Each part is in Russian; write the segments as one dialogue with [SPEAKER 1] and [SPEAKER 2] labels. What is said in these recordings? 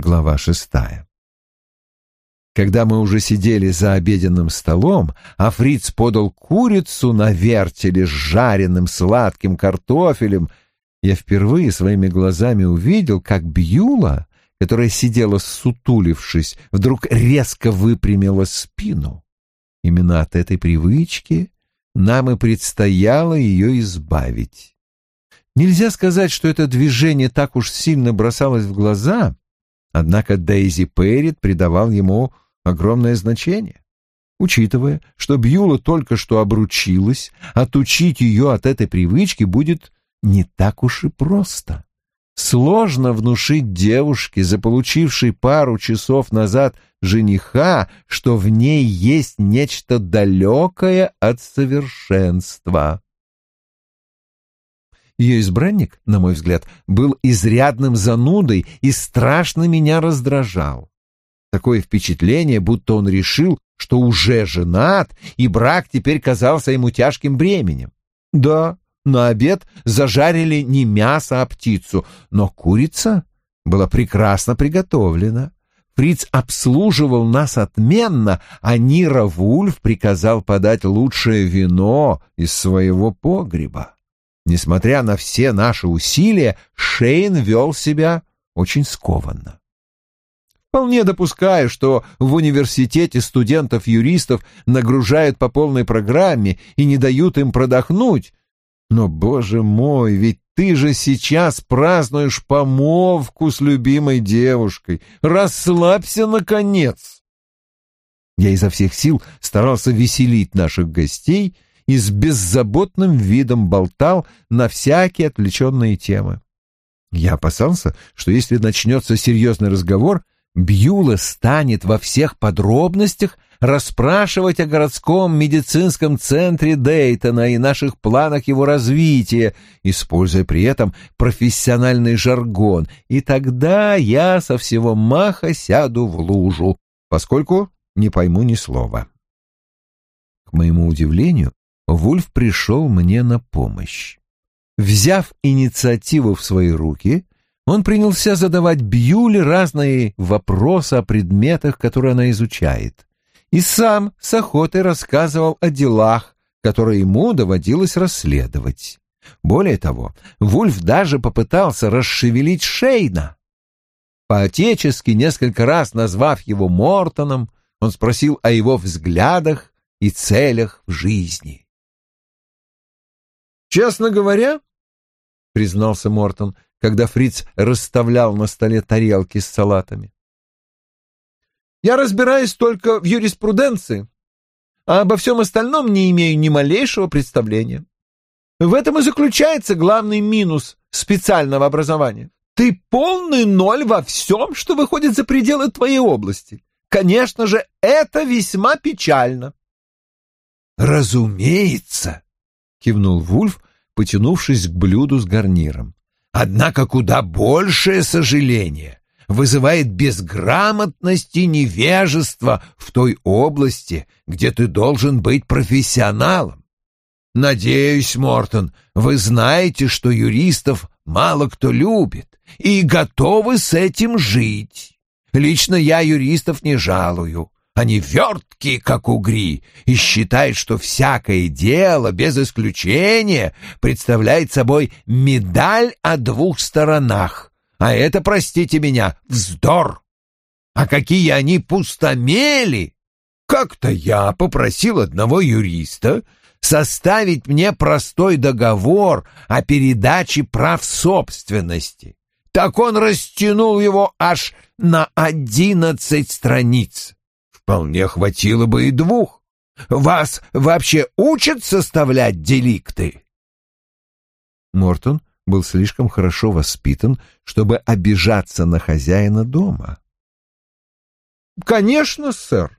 [SPEAKER 1] Глава шестая. Когда мы уже сидели за обеденным столом, а Фриц подал курицу на вертеле с жареным сладким картофелем, я впервые своими глазами увидел, как Бьюла, которая сидела сутулившись, вдруг резко выпрямила спину. Именно от этой привычки нам и предстояло ее избавить. Нельзя сказать, что это движение так уж сильно бросалось в глаза, однако Дейзи Перрит придавал ему огромное значение. Учитывая, что Бьюла только что обручилась, отучить ее от этой привычки будет не так уж и просто. Сложно внушить девушке, заполучившей пару часов назад жениха, что в ней есть нечто далекое от совершенства. Ее избранник, на мой взгляд, был изрядным занудой и страшно меня раздражал. Такое впечатление, будто он решил, что уже женат, и брак теперь казался ему тяжким бременем. Да, на обед зажарили не мясо, а птицу, но курица была прекрасно приготовлена. Фриц обслуживал нас отменно, а Нира Вульф приказал подать лучшее вино из своего погреба. Несмотря на все наши усилия, Шейн вел себя очень скованно. Вполне допускаю, что в университете студентов-юристов нагружают по полной программе и не дают им продохнуть, но, боже мой, ведь ты же сейчас празднуешь помолвку с любимой девушкой. Расслабься, наконец!» Я изо всех сил старался веселить наших гостей и с беззаботным видом болтал на всякие отвлеченные темы. Я опасался, что если начнется серьезный разговор, Бьюла станет во всех подробностях расспрашивать о городском медицинском центре Дейтона и наших планах его развития, используя при этом профессиональный жаргон, и тогда я со всего маха сяду в лужу, поскольку не пойму ни слова. К моему удивлению, Вульф пришел мне на помощь. Взяв инициативу в свои руки, он принялся задавать Бьюле разные вопросы о предметах, которые она изучает и сам с охотой рассказывал о делах, которые ему доводилось расследовать. Более того, Вульф даже попытался расшевелить Шейна. По-отечески, несколько раз назвав его Мортоном, он спросил о его взглядах и целях в жизни. «Честно говоря, — признался Мортон, когда Фриц расставлял на столе тарелки с салатами, я разбираюсь только в юриспруденции, а обо всем остальном не имею ни малейшего представления. В этом и заключается главный минус специального образования. Ты полный ноль во всем, что выходит за пределы твоей области. Конечно же, это весьма печально.
[SPEAKER 2] Разумеется, кивнул Вульф, потянувшись к блюду с гарниром. Однако куда большее сожаление вызывает безграмотность и невежество в той области, где ты должен быть профессионалом. Надеюсь, Мортон, вы знаете, что юристов мало кто любит и готовы с этим жить. Лично я юристов не жалую. Они верткие, как угри, и считают, что всякое дело, без исключения, представляет собой медаль о двух сторонах. А это, простите меня, вздор. А какие они пустомели! Как-то я попросил одного юриста составить мне простой договор о передаче прав собственности. Так он растянул его аж на одиннадцать страниц. Вполне хватило бы и двух. Вас вообще учат составлять деликты?
[SPEAKER 1] Мортон был слишком хорошо воспитан, чтобы обижаться на хозяина дома.
[SPEAKER 3] «Конечно, сэр.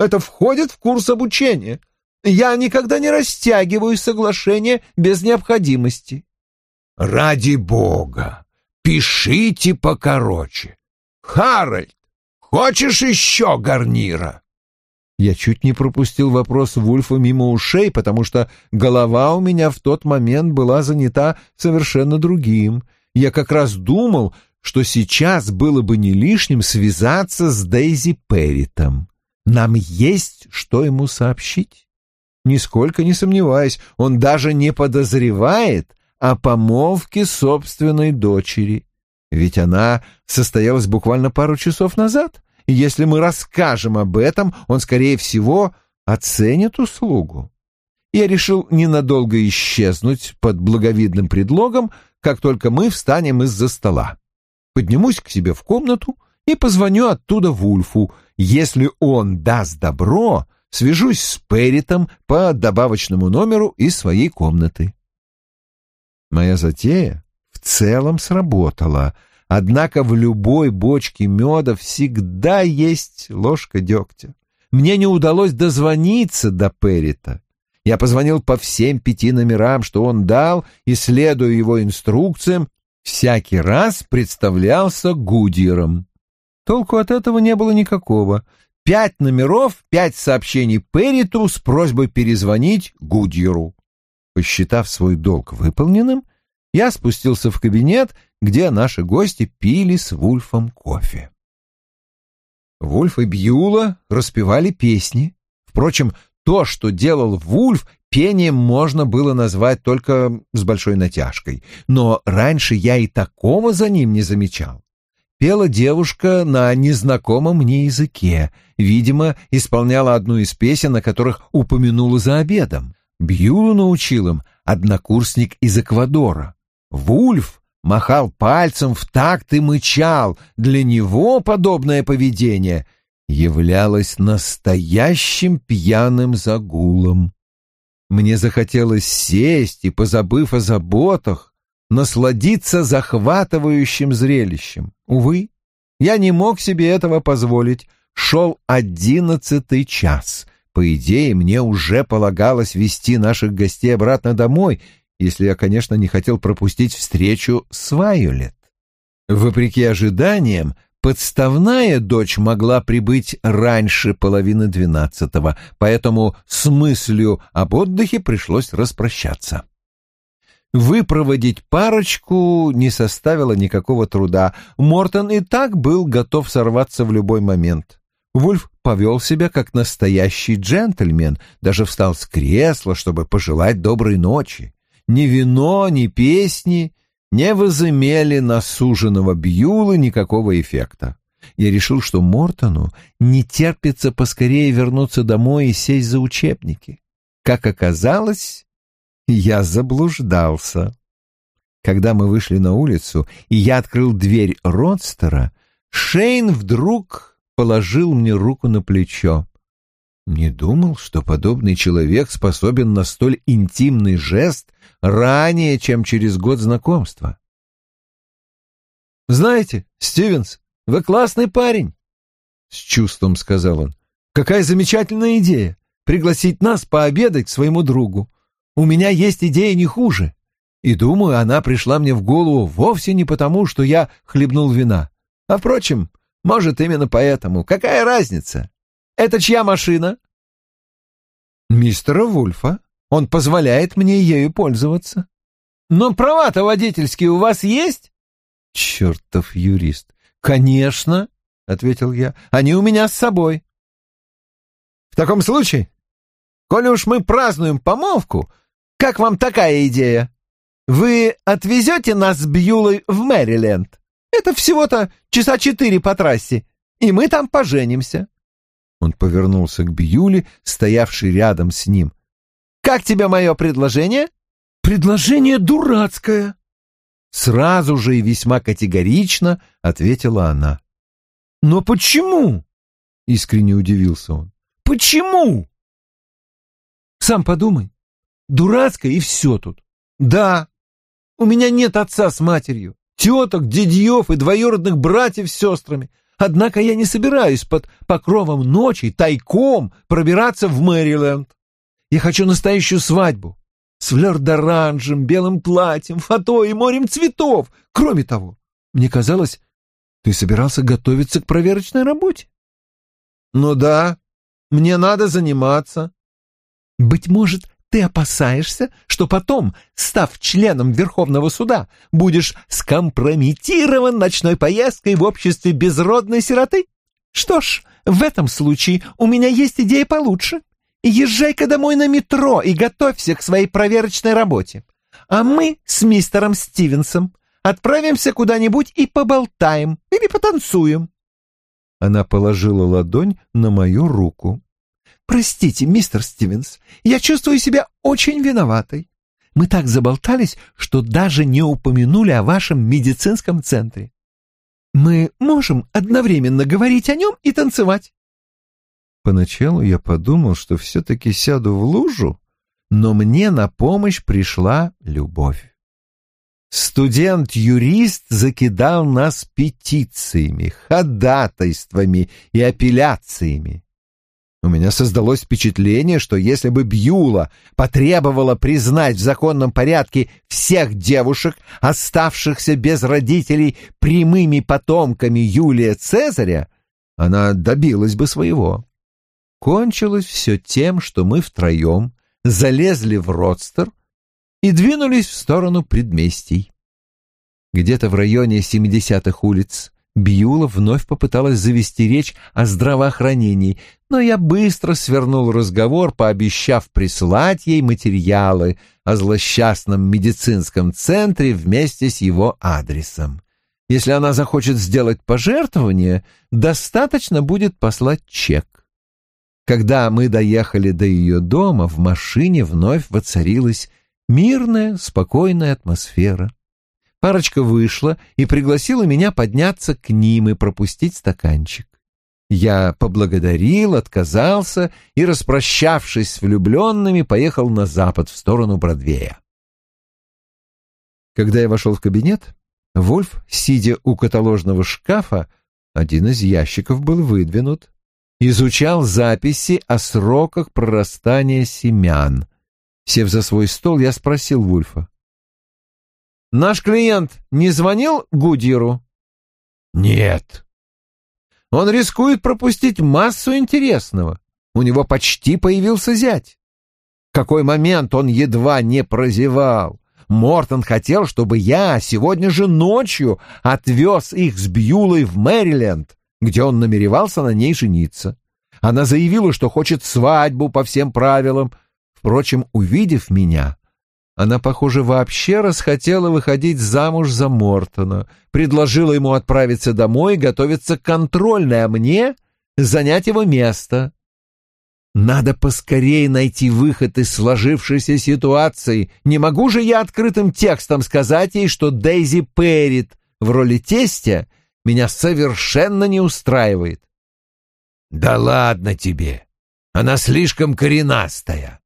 [SPEAKER 3] Это входит в курс обучения. Я никогда не растягиваю соглашение без необходимости».
[SPEAKER 2] «Ради бога! Пишите покороче. Харальд, хочешь еще гарнира?»
[SPEAKER 1] Я чуть не пропустил вопрос Вульфа мимо ушей, потому что голова у меня в тот момент была занята совершенно другим. Я как раз думал, что сейчас было бы не лишним связаться с Дейзи Перритом. Нам есть что ему сообщить. Нисколько не сомневаюсь, он даже не подозревает о помолвке собственной дочери. Ведь она состоялась буквально пару часов назад, и если мы расскажем об этом, он, скорее всего, оценит услугу. Я решил ненадолго исчезнуть под благовидным предлогом, как только мы встанем из-за стола. Поднимусь к себе в комнату и позвоню оттуда Вульфу. Если он даст добро, свяжусь с Перритом по добавочному номеру из своей комнаты. Моя затея целом сработала, однако в любой бочке меда всегда есть ложка дегтя. Мне не удалось дозвониться до Перрита. Я позвонил по всем пяти номерам, что он дал, и, следуя его инструкциям, всякий раз представлялся Гудьером. Толку от этого не было никакого. Пять номеров, пять сообщений Перриту с просьбой перезвонить Гудьеру. Посчитав свой долг выполненным, я спустился в кабинет, где наши гости пили с Вульфом кофе. Вульф и Бьюла распевали песни. Впрочем, то, что делал Вульф, пением можно было назвать только с большой натяжкой, но раньше я и такого за ним не замечал. Пела девушка на незнакомом мне языке, видимо, исполняла одну из песен, о которых упомянула за обедом. Бьюлу научил им однокурсник из Эквадора. Вульф махал пальцем в такт и мычал. Для него подобное поведение — являлась настоящим пьяным загулом. Мне захотелось сесть и, позабыв о заботах, насладиться захватывающим зрелищем. Увы, я не мог себе этого позволить. Шел одиннадцатый час. По идее, мне уже полагалось вести наших гостей обратно домой, если я, конечно, не хотел пропустить встречу с Вайолет. Вопреки ожиданиям, Подставная дочь могла прибыть раньше половины двенадцатого, поэтому с мыслью об отдыхе пришлось распрощаться. Выпроводить парочку не составило никакого труда. Мортон и так был готов сорваться в любой момент. Вульф повел себя как настоящий джентльмен, даже встал с кресла, чтобы пожелать доброй ночи. Ни вино, ни песни не возымели на суженого Бьюла никакого эффекта. Я решил, что Мортону не терпится поскорее вернуться домой и сесть за учебники. Как оказалось, я заблуждался. Когда мы вышли на улицу, и я открыл дверь Родстера, Шейн вдруг положил мне руку на плечо. Не думал, что подобный человек способен на столь интимный жест ранее, чем через год знакомства. «Знаете, Стивенс, вы классный парень», — с чувством сказал он. «Какая замечательная идея — пригласить нас пообедать к своему другу. У меня есть идея не хуже. И думаю, она пришла мне в голову вовсе не потому, что я хлебнул вина. А, впрочем, может, именно поэтому. Какая разница? Это чья машина?» «Мистера Вульфа. Он позволяет мне ею пользоваться». «Но права-то водительские у вас есть?» «Чертов юрист». «Конечно», — ответил я. «Они у меня с собой». «В таком случае, коли уж мы празднуем помолвку, как вам такая идея? Вы отвезете нас с Бьюлой в Мэриленд? Это всего-то часа четыре по трассе, и мы там поженимся». Он повернулся к Бьюле, стоявшей рядом с ним. «Как тебе мое предложение?» «Предложение дурацкое!» Сразу же и весьма категорично ответила она. «Но почему?» — искренне удивился он. «Почему?» «Сам подумай. Дурацкое и все тут. Да, у меня нет отца с матерью, теток, дядьев и двоюродных братьев с сестрами. Однако я не собираюсь под покровом ночи тайком пробираться в Мэриленд. Я хочу настоящую свадьбу с флёр-д'оранжем, белым платьем, фото и морем цветов. Кроме того, мне казалось, ты собирался готовиться к проверочной работе. Ну да, мне надо заниматься. Быть может,
[SPEAKER 3] Ты опасаешься, что потом, став членом Верховного суда, будешь скомпрометирован ночной поездкой в обществе безродной сироты? Что ж, в этом случае у меня есть идея получше. Езжай-ка домой на метро и готовься к своей проверочной работе. А мы с мистером Стивенсом отправимся куда-нибудь и поболтаем или потанцуем. Она положила ладонь на мою руку. «Простите, мистер Стивенс, я чувствую себя очень виноватой. Мы так заболтались, что даже не упомянули о вашем медицинском центре. Мы можем одновременно говорить о нем и танцевать». Поначалу я подумал, что все-таки сяду в лужу, но мне на помощь пришла любовь. Студент-юрист закидал нас петициями, ходатайствами и апелляциями. У меня создалось впечатление, что если бы Бьюла потребовала признать в законном порядке всех девушек, оставшихся без родителей прямыми потомками Юлия Цезаря, она добилась бы своего. Кончилось все тем, что мы втроем залезли в родстер и двинулись в сторону предместий. Где-то в районе 70-х улиц Бьюла вновь попыталась завести речь о здравоохранении, но я быстро свернул разговор, пообещав прислать ей материалы о злосчастном медицинском центре вместе с его адресом. Если она захочет сделать пожертвование, достаточно будет послать чек. Когда мы доехали до ее дома, в машине вновь воцарилась мирная, спокойная атмосфера. Парочка вышла и пригласила меня подняться к ним и пропустить стаканчик. Я поблагодарил, отказался и, распрощавшись с влюбленными, поехал на запад в сторону Бродвея. Когда я вошел в кабинет, Вольф, сидя у каталожного шкафа, один из ящиков был выдвинут, изучал записи о сроках прорастания семян. Сев за свой стол, я спросил Вульфа. Наш клиент не звонил Гудиру?
[SPEAKER 2] Нет.
[SPEAKER 3] Он рискует пропустить массу интересного. У него почти появился зять. В какой момент он едва не прозевал. Мортон хотел, чтобы я сегодня же ночью отвез их с Бьюлой в Мэриленд, где он намеревался на ней жениться. Она заявила, что хочет свадьбу по всем правилам. Впрочем, увидев меня, она, похоже, вообще расхотела выходить замуж за Мортона, предложила ему отправиться домой готовиться к контрольной, а мне занять его место. Надо поскорее найти выход из сложившейся ситуации. Не могу же я открытым текстом сказать ей, что Дейзи Перрит в роли тестя меня совершенно не устраивает.
[SPEAKER 2] Да ладно тебе. Она слишком коренастая.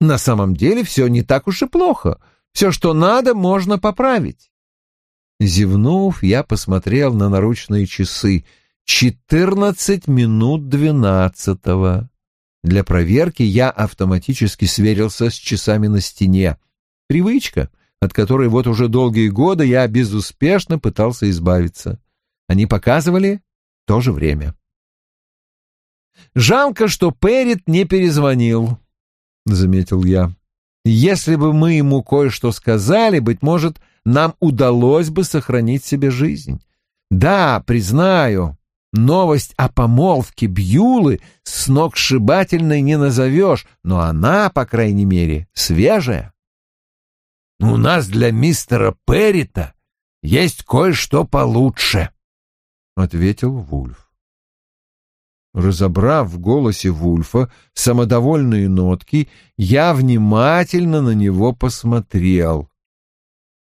[SPEAKER 3] На самом деле все не так уж и плохо. Все, что надо, можно поправить. Зевнув, я посмотрел на наручные часы. Четырнадцать минут двенадцатого. Для проверки я автоматически сверился с часами на стене. Привычка, от которой вот уже долгие годы я безуспешно пытался избавиться. Они показывали то же время. Жалко, что Перрит не перезвонил. — заметил я. «Если бы мы ему кое-что сказали, быть может, нам удалось бы сохранить себе жизнь. Да, признаю, новость о помолвке Бьюлы сногсшибательной не назовешь, но она, по крайней мере, свежая».
[SPEAKER 2] «У нас для мистера Перрита есть кое-что получше», — ответил Вульф.
[SPEAKER 3] Разобрав в голосе Вульфа самодовольные нотки, я внимательно на него посмотрел.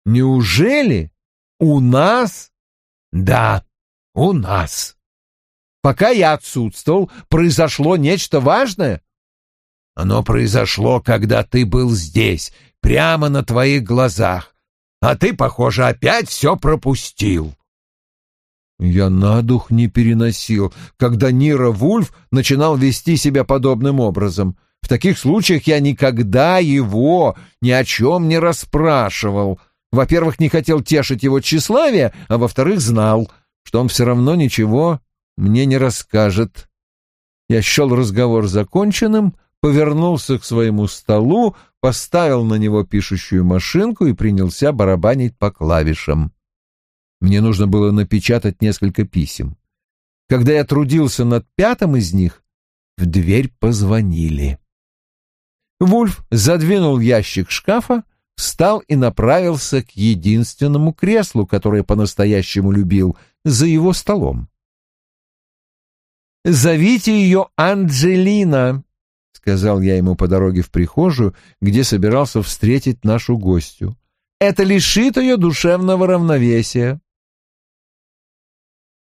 [SPEAKER 3] «Неужели у нас?»
[SPEAKER 2] «Да, у нас».
[SPEAKER 3] «Пока я отсутствовал, произошло нечто важное?»
[SPEAKER 2] «Оно произошло, когда ты был здесь, прямо на твоих глазах, а ты, похоже, опять все пропустил».
[SPEAKER 3] Я на дух не переносил, когда Нира Вульф начинал вести себя подобным образом. В таких случаях я никогда его ни о чем не расспрашивал. Во-первых, не хотел тешить его тщеславие, а во-вторых, знал, что он все равно ничего мне не расскажет. Я счел разговор законченным,
[SPEAKER 1] повернулся к своему столу, поставил на него пишущую машинку и принялся барабанить по клавишам. Мне нужно было напечатать несколько писем. Когда я трудился над пятым из них, в дверь позвонили. Вульф задвинул ящик шкафа, встал и направился к единственному креслу, которое по-настоящему любил, за его столом. «Зовите ее Анджелина», — сказал я ему по дороге в прихожую, где собирался встретить нашу гостью. «Это лишит ее душевного равновесия».